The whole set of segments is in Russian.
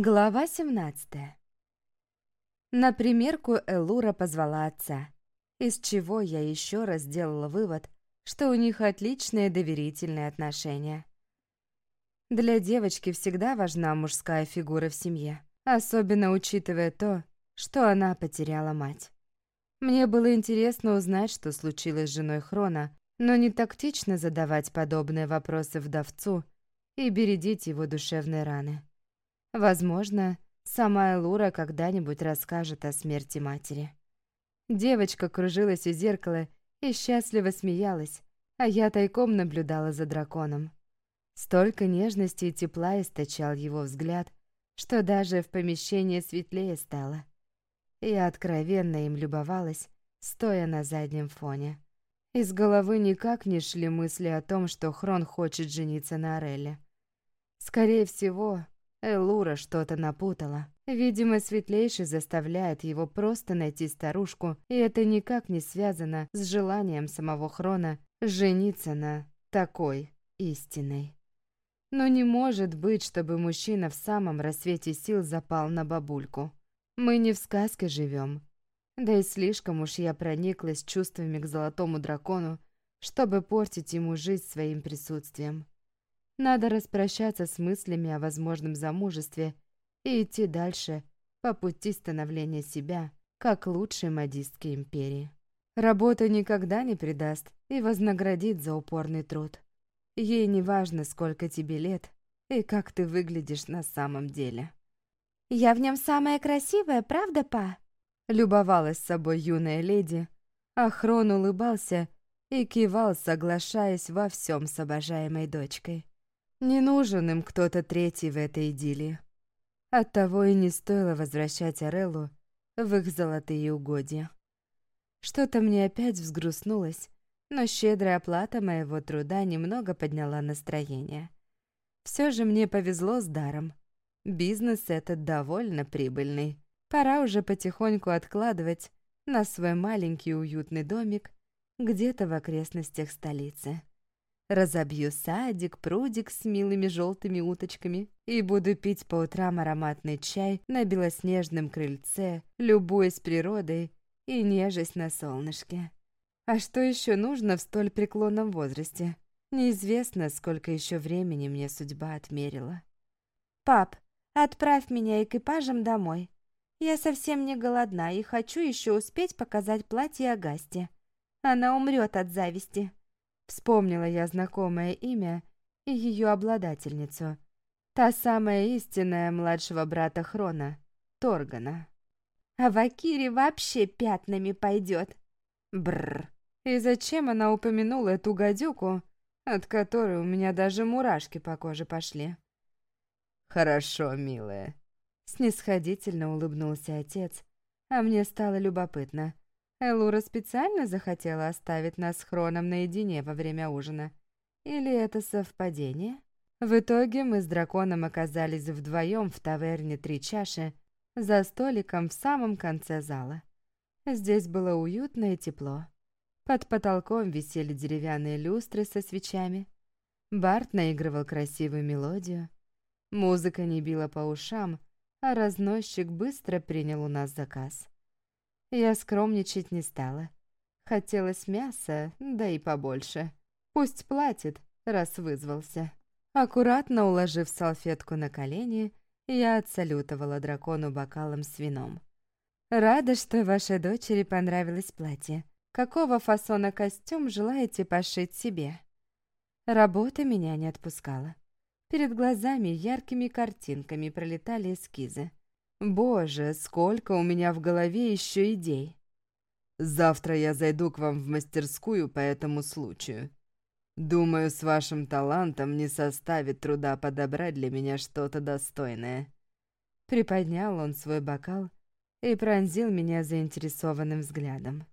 Глава 17 На примерку Элура позвала отца, из чего я еще раз сделала вывод, что у них отличные доверительные отношения. Для девочки всегда важна мужская фигура в семье, особенно учитывая то, что она потеряла мать. Мне было интересно узнать, что случилось с женой Хрона, но не тактично задавать подобные вопросы вдовцу и бередить его душевные раны. Возможно, сама Элура когда-нибудь расскажет о смерти матери. Девочка кружилась у зеркала и счастливо смеялась, а я тайком наблюдала за драконом. Столько нежности и тепла источал его взгляд, что даже в помещении светлее стало. Я откровенно им любовалась, стоя на заднем фоне. Из головы никак не шли мысли о том, что Хрон хочет жениться на Орелле. Скорее всего, Элура что-то напутала. Видимо, Светлейший заставляет его просто найти старушку, и это никак не связано с желанием самого Хрона жениться на такой истиной. Но не может быть, чтобы мужчина в самом рассвете сил запал на бабульку. Мы не в сказке живем. Да и слишком уж я прониклась чувствами к золотому дракону, чтобы портить ему жизнь своим присутствием. Надо распрощаться с мыслями о возможном замужестве и идти дальше по пути становления себя как лучшей модистки империи. Работа никогда не предаст и вознаградит за упорный труд. Ей не важно, сколько тебе лет и как ты выглядишь на самом деле. «Я в нем самая красивая, правда, па?» Любовалась собой юная леди, а Хрон улыбался и кивал, соглашаясь во всем с обожаемой дочкой. Не нужен им кто-то третий в этой идиллии. Оттого и не стоило возвращать Ореллу в их золотые угодья. Что-то мне опять взгрустнулось, но щедрая оплата моего труда немного подняла настроение. Все же мне повезло с даром. Бизнес этот довольно прибыльный. Пора уже потихоньку откладывать на свой маленький уютный домик где-то в окрестностях столицы. Разобью садик, прудик с милыми желтыми уточками и буду пить по утрам ароматный чай на белоснежном крыльце, любуясь природой и нежесть на солнышке. А что еще нужно в столь преклонном возрасте? Неизвестно, сколько еще времени мне судьба отмерила. «Пап, отправь меня экипажем домой. Я совсем не голодна и хочу еще успеть показать платье Агасте. Она умрет от зависти». Вспомнила я знакомое имя и ее обладательницу. Та самая истинная младшего брата Хрона, Торгана. А Вакири вообще пятнами пойдет. Бррр. И зачем она упомянула эту гадюку, от которой у меня даже мурашки по коже пошли? «Хорошо, милая», — снисходительно улыбнулся отец, а мне стало любопытно — Элура специально захотела оставить нас с Хроном наедине во время ужина? Или это совпадение? В итоге мы с драконом оказались вдвоем в таверне «Три чаши» за столиком в самом конце зала. Здесь было уютно и тепло. Под потолком висели деревянные люстры со свечами. Барт наигрывал красивую мелодию. Музыка не била по ушам, а разносчик быстро принял у нас заказ. Я скромничать не стала. Хотелось мяса, да и побольше. Пусть платит, раз вызвался. Аккуратно уложив салфетку на колени, я отсалютовала дракону бокалом с вином. «Рада, что вашей дочери понравилось платье. Какого фасона костюм желаете пошить себе?» Работа меня не отпускала. Перед глазами яркими картинками пролетали эскизы. Боже, сколько у меня в голове еще идей. Завтра я зайду к вам в мастерскую по этому случаю. Думаю, с вашим талантом не составит труда подобрать для меня что-то достойное. Приподнял он свой бокал и пронзил меня заинтересованным взглядом.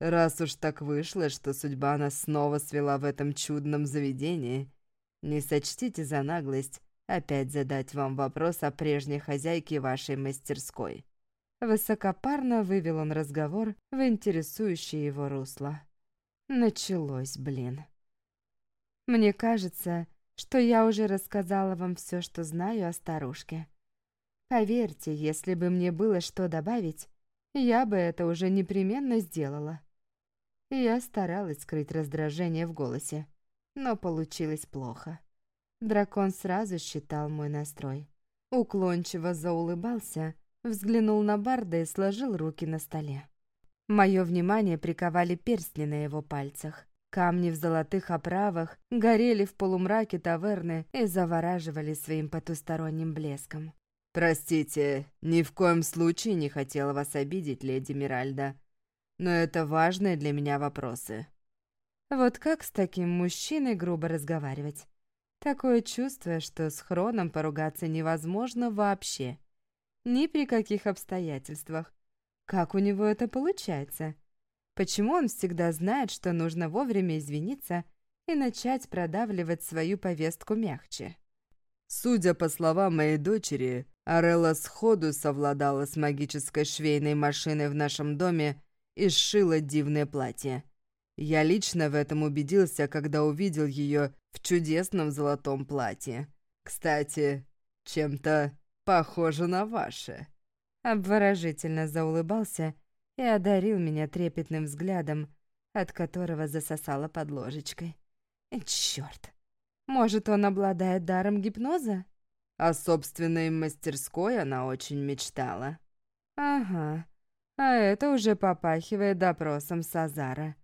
Раз уж так вышло, что судьба нас снова свела в этом чудном заведении, не сочтите за наглость, опять задать вам вопрос о прежней хозяйке вашей мастерской». Высокопарно вывел он разговор в интересующее его русло. Началось, блин. Мне кажется, что я уже рассказала вам все, что знаю о старушке. Поверьте, если бы мне было что добавить, я бы это уже непременно сделала. Я старалась скрыть раздражение в голосе, но получилось плохо. Дракон сразу считал мой настрой. Уклончиво заулыбался, взглянул на Барда и сложил руки на столе. Мое внимание приковали перстни на его пальцах. Камни в золотых оправах горели в полумраке таверны и завораживали своим потусторонним блеском. «Простите, ни в коем случае не хотела вас обидеть, леди Миральда, но это важные для меня вопросы». Вот как с таким мужчиной грубо разговаривать? Такое чувство, что с Хроном поругаться невозможно вообще. Ни при каких обстоятельствах. Как у него это получается? Почему он всегда знает, что нужно вовремя извиниться и начать продавливать свою повестку мягче? Судя по словам моей дочери, Арелла сходу совладала с магической швейной машиной в нашем доме и сшила дивное платье. Я лично в этом убедился, когда увидел ее в чудесном золотом платье. Кстати, чем-то похоже на ваше. Обворожительно заулыбался и одарил меня трепетным взглядом, от которого засосало под ложечкой. Черт! Может, он обладает даром гипноза? О собственной мастерской она очень мечтала. Ага, а это уже попахивает допросом Сазара.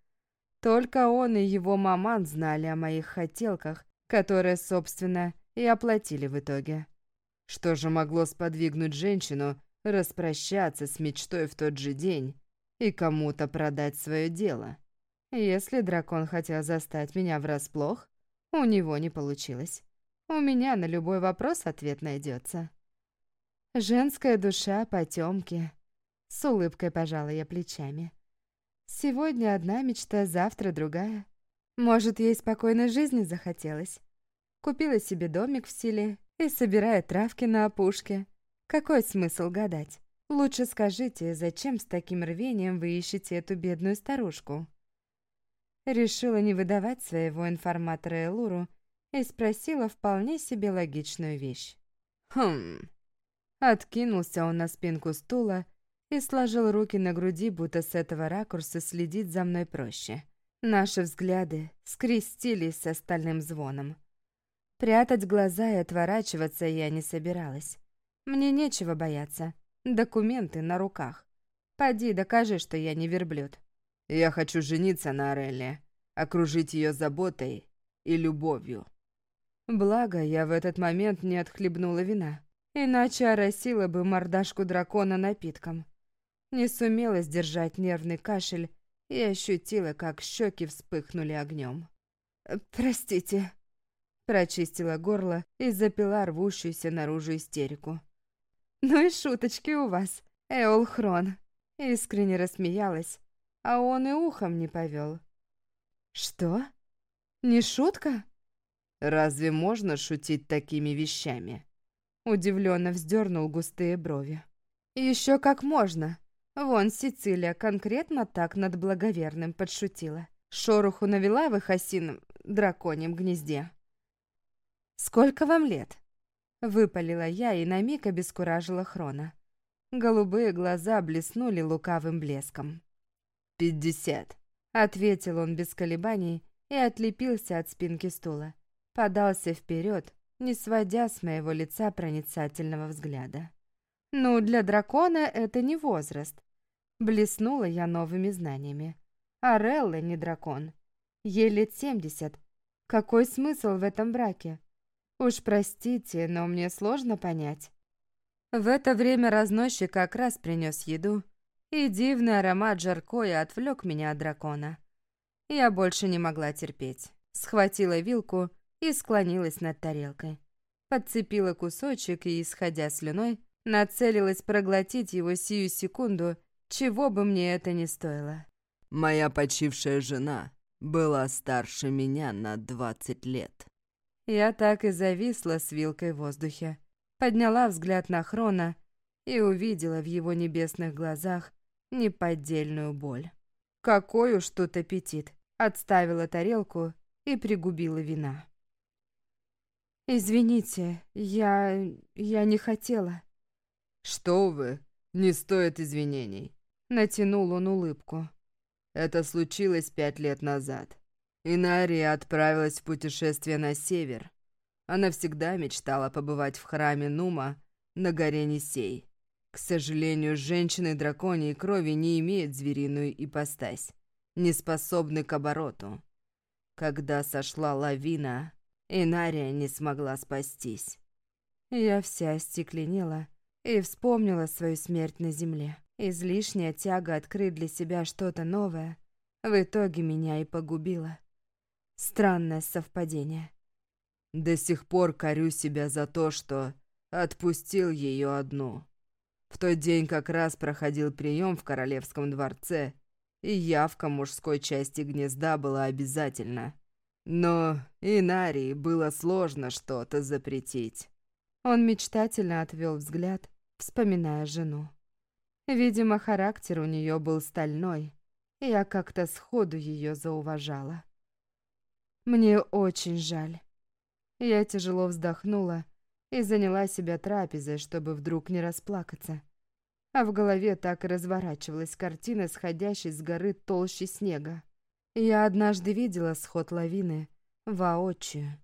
Только он и его маман знали о моих хотелках, которые, собственно, и оплатили в итоге. Что же могло сподвигнуть женщину распрощаться с мечтой в тот же день и кому-то продать свое дело. Если дракон хотел застать меня врасплох, у него не получилось. У меня на любой вопрос ответ найдется. Женская душа потемки. С улыбкой пожала я плечами. Сегодня одна мечта, завтра другая. Может, ей спокойной жизни захотелось. Купила себе домик в селе и собирает травки на опушке. Какой смысл гадать? Лучше скажите, зачем с таким рвением вы ищете эту бедную старушку? Решила не выдавать своего информатора Элуру и спросила вполне себе логичную вещь. Хм. Откинулся он на спинку стула и сложил руки на груди, будто с этого ракурса следить за мной проще. Наши взгляды скрестились с остальным звоном. Прятать глаза и отворачиваться я не собиралась. Мне нечего бояться. Документы на руках. Поди, докажи, что я не верблюд. Я хочу жениться на Орелле, окружить ее заботой и любовью. Благо, я в этот момент не отхлебнула вина. Иначе оросила бы мордашку дракона напитком. Не сумела сдержать нервный кашель и ощутила, как щеки вспыхнули огнем. «Простите», — прочистила горло и запила рвущуюся наружу истерику. «Ну и шуточки у вас, Эолхрон!» Искренне рассмеялась, а он и ухом не повел. «Что? Не шутка?» «Разве можно шутить такими вещами?» Удивленно вздернул густые брови. Еще как можно. Вон Сицилия конкретно так над благоверным подшутила. Шороху навела в их осином драконьем гнезде. «Сколько вам лет?» Выпалила я и на миг обескуражила Хрона. Голубые глаза блеснули лукавым блеском. «Пятьдесят», — ответил он без колебаний и отлепился от спинки стула. Подался вперед, не сводя с моего лица проницательного взгляда. «Ну, для дракона это не возраст». Блеснула я новыми знаниями. Арелла не дракон. Ей лет семьдесят. Какой смысл в этом браке? Уж простите, но мне сложно понять. В это время разносчик как раз принес еду, и дивный аромат жаркоя отвлек меня от дракона. Я больше не могла терпеть. Схватила вилку и склонилась над тарелкой. Подцепила кусочек и, исходя слюной, нацелилась проглотить его сию секунду, чего бы мне это ни стоило. «Моя почившая жена была старше меня на двадцать лет», я так и зависла с вилкой в воздухе. Подняла взгляд на Хрона и увидела в его небесных глазах неподдельную боль. Какой уж тут аппетит! Отставила тарелку и пригубила вина. «Извините, я... я не хотела». «Что вы? Не стоит извинений». Натянул он улыбку. Это случилось пять лет назад. Инария отправилась в путешествие на север. Она всегда мечтала побывать в храме Нума на горе Нисей. К сожалению, женщины драконьей крови не имеют звериную ипостась, не способны к обороту. Когда сошла лавина, Инария не смогла спастись. Я вся остекленела и вспомнила свою смерть на земле. Излишняя тяга открыть для себя что-то новое в итоге меня и погубила. Странное совпадение. До сих пор корю себя за то, что отпустил ее одну. В тот день как раз проходил прием в королевском дворце, и явка мужской части гнезда была обязательна. Но Инарии было сложно что-то запретить. Он мечтательно отвел взгляд, вспоминая жену. Видимо, характер у нее был стальной, я как-то сходу ее зауважала. Мне очень жаль. Я тяжело вздохнула и заняла себя трапезой, чтобы вдруг не расплакаться. А в голове так и разворачивалась картина, сходящей с горы толщи снега. Я однажды видела сход лавины воочию.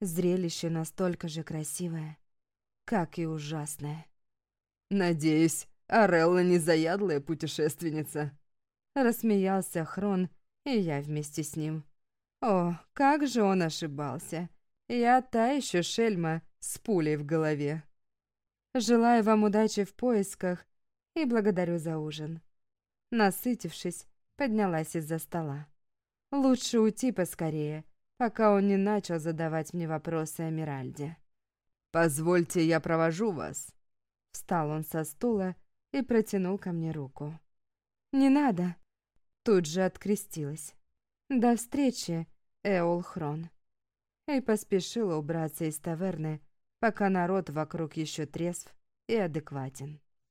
Зрелище настолько же красивое, как и ужасное. «Надеюсь, Арелла не заядлая путешественница. Рассмеялся Хрон, и я вместе с ним. О, как же он ошибался. Я та еще шельма с пулей в голове. Желаю вам удачи в поисках и благодарю за ужин. Насытившись, поднялась из-за стола. Лучше уйти поскорее, пока он не начал задавать мне вопросы о Миральде. «Позвольте, я провожу вас». Встал он со стула и протянул ко мне руку. «Не надо!» Тут же открестилась. «До встречи, Эолхрон!» И поспешила убраться из таверны, пока народ вокруг еще трезв и адекватен.